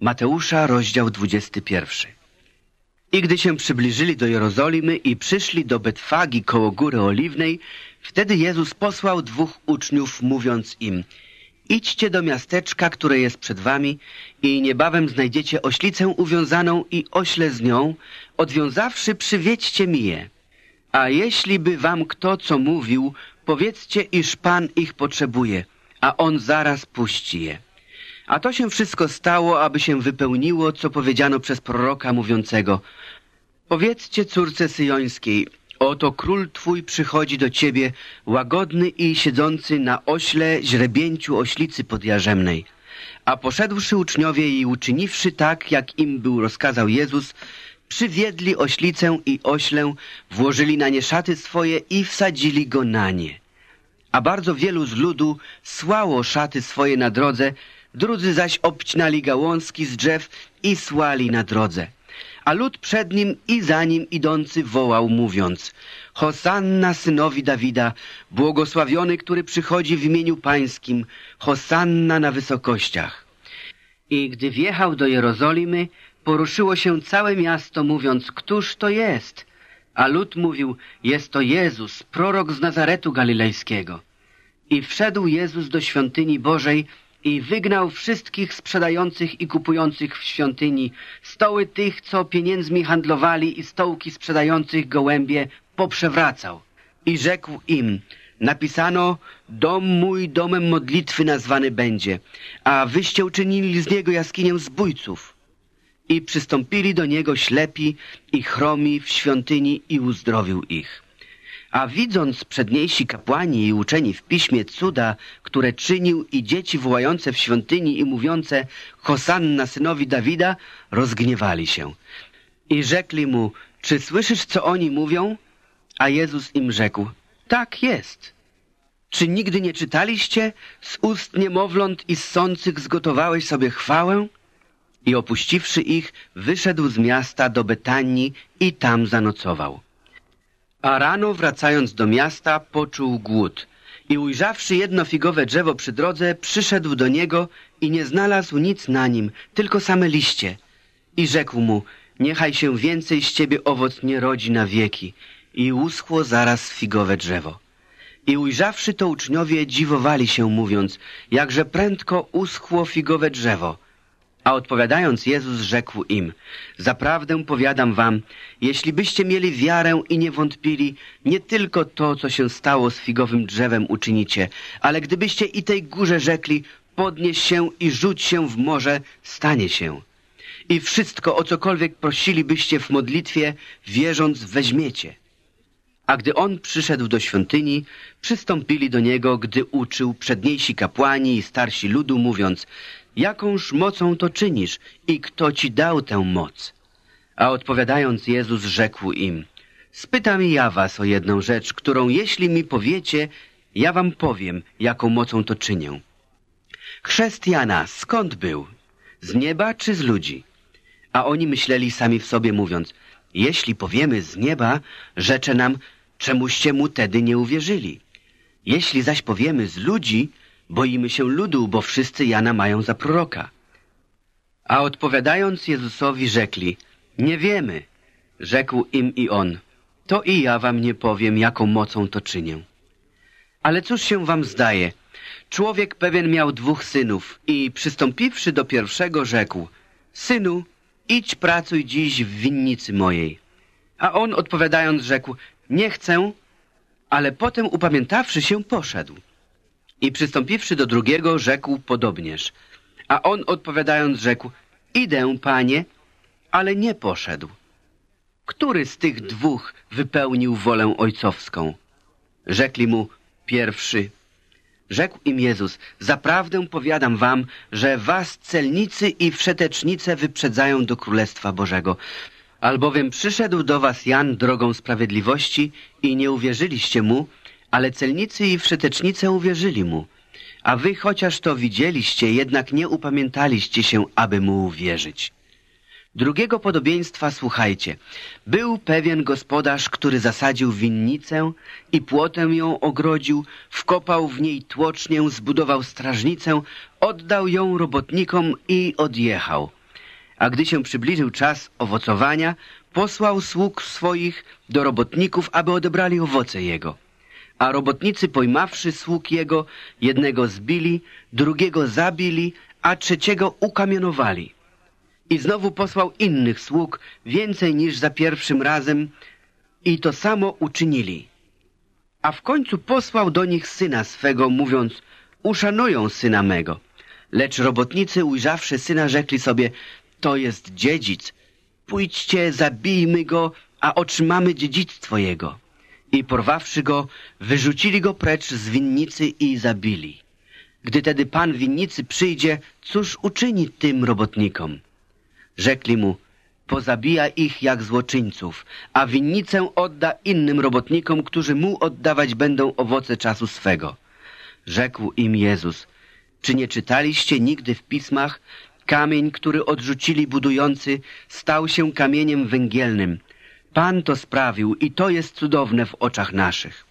Mateusza, rozdział 21. I gdy się przybliżyli do Jerozolimy i przyszli do Betfagi koło Góry Oliwnej, wtedy Jezus posłał dwóch uczniów, mówiąc im Idźcie do miasteczka, które jest przed wami i niebawem znajdziecie oślicę uwiązaną i ośle z nią, odwiązawszy przywiedźcie mi je. A jeśli by wam kto co mówił, powiedzcie, iż Pan ich potrzebuje, a On zaraz puści je. A to się wszystko stało, aby się wypełniło, co powiedziano przez proroka mówiącego. Powiedzcie córce syjońskiej, oto król twój przychodzi do ciebie, łagodny i siedzący na ośle źrebięciu oślicy podjarzemnej. A poszedłszy uczniowie i uczyniwszy tak, jak im był rozkazał Jezus, przywiedli oślicę i oślę, włożyli na nie szaty swoje i wsadzili go na nie. A bardzo wielu z ludu słało szaty swoje na drodze, drudzy zaś obcinali gałązki z drzew i słali na drodze. A lud przed nim i za nim idący wołał, mówiąc Hosanna synowi Dawida, błogosławiony, który przychodzi w imieniu pańskim, Hosanna na wysokościach. I gdy wjechał do Jerozolimy, poruszyło się całe miasto, mówiąc, któż to jest? A lud mówił, jest to Jezus, prorok z Nazaretu Galilejskiego. I wszedł Jezus do świątyni Bożej i wygnał wszystkich sprzedających i kupujących w świątyni, stoły tych, co pieniędzmi handlowali i stołki sprzedających gołębie poprzewracał. I rzekł im, napisano, dom mój domem modlitwy nazwany będzie, a wyście uczynili z niego jaskinię zbójców. I przystąpili do niego ślepi i chromi w świątyni i uzdrowił ich. A widząc przedniejsi kapłani i uczeni w piśmie cuda, które czynił i dzieci wołające w świątyni i mówiące Hosanna synowi Dawida, rozgniewali się. I rzekli mu, czy słyszysz, co oni mówią? A Jezus im rzekł, tak jest. Czy nigdy nie czytaliście? Z ust niemowląt i ssących zgotowałeś sobie chwałę? I opuściwszy ich, wyszedł z miasta do Betanii i tam zanocował. A rano wracając do miasta poczuł głód i ujrzawszy jedno figowe drzewo przy drodze, przyszedł do niego i nie znalazł nic na nim, tylko same liście. I rzekł mu, niechaj się więcej z ciebie owoc nie rodzi na wieki. I uschło zaraz figowe drzewo. I ujrzawszy to uczniowie dziwowali się, mówiąc, jakże prędko uschło figowe drzewo. A odpowiadając Jezus rzekł im, zaprawdę powiadam wam, jeśli byście mieli wiarę i nie wątpili, nie tylko to, co się stało z figowym drzewem uczynicie, ale gdybyście i tej górze rzekli, podnieś się i rzuć się w morze, stanie się. I wszystko, o cokolwiek prosilibyście w modlitwie, wierząc, weźmiecie. A gdy on przyszedł do świątyni, przystąpili do niego, gdy uczył przedniejsi kapłani i starsi ludu, mówiąc, jakąż mocą to czynisz i kto ci dał tę moc? A odpowiadając Jezus rzekł im, spytam ja was o jedną rzecz, którą jeśli mi powiecie, ja wam powiem, jaką mocą to czynię. Chrzest Jana skąd był? Z nieba czy z ludzi? A oni myśleli sami w sobie, mówiąc, jeśli powiemy z nieba, rzecze nam, czemuście mu tedy nie uwierzyli. Jeśli zaś powiemy z ludzi, boimy się ludu, bo wszyscy Jana mają za proroka. A odpowiadając Jezusowi rzekli, nie wiemy. Rzekł im i on, to i ja wam nie powiem, jaką mocą to czynię. Ale cóż się wam zdaje? Człowiek pewien miał dwóch synów i przystąpiwszy do pierwszego rzekł, synu, idź pracuj dziś w winnicy mojej. A on odpowiadając rzekł, nie chcę, ale potem upamiętawszy się poszedł. I przystąpiwszy do drugiego, rzekł podobnież. A on odpowiadając rzekł, idę, panie, ale nie poszedł. Który z tych dwóch wypełnił wolę ojcowską? Rzekli mu, pierwszy. Rzekł im Jezus, zaprawdę powiadam wam, że was celnicy i wszetecznice wyprzedzają do Królestwa Bożego. Albowiem przyszedł do was Jan drogą sprawiedliwości i nie uwierzyliście mu, ale celnicy i wszetecznice uwierzyli mu. A wy chociaż to widzieliście, jednak nie upamiętaliście się, aby mu uwierzyć. Drugiego podobieństwa słuchajcie. Był pewien gospodarz, który zasadził winnicę i płotem ją ogrodził, wkopał w niej tłocznię, zbudował strażnicę, oddał ją robotnikom i odjechał. A gdy się przybliżył czas owocowania, posłał sług swoich do robotników, aby odebrali owoce jego. A robotnicy pojmawszy sług jego, jednego zbili, drugiego zabili, a trzeciego ukamienowali. I znowu posłał innych sług, więcej niż za pierwszym razem, i to samo uczynili. A w końcu posłał do nich syna swego, mówiąc, uszanują syna mego. Lecz robotnicy, ujrzawszy syna, rzekli sobie, to jest dziedzic, pójdźcie, zabijmy go, a otrzymamy dziedzictwo jego. I porwawszy go, wyrzucili go precz z winnicy i zabili. Gdy tedy pan winnicy przyjdzie, cóż uczyni tym robotnikom? Rzekli mu, pozabija ich jak złoczyńców, a winnicę odda innym robotnikom, którzy mu oddawać będą owoce czasu swego. Rzekł im Jezus, czy nie czytaliście nigdy w pismach, kamień, który odrzucili budujący, stał się kamieniem węgielnym. Pan to sprawił i to jest cudowne w oczach naszych.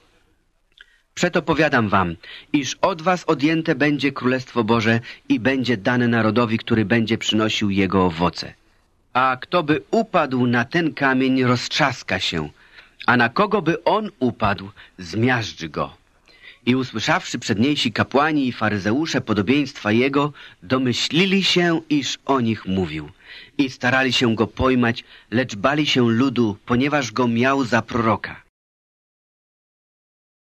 Przeto powiadam wam, iż od was odjęte będzie Królestwo Boże i będzie dane narodowi, który będzie przynosił jego owoce. A kto by upadł na ten kamień, roztrzaska się, a na kogo by on upadł, zmiażdży go. I usłyszawszy przedniejsi kapłani i faryzeusze podobieństwa jego, domyślili się, iż o nich mówił. I starali się go pojmać, lecz bali się ludu, ponieważ go miał za proroka.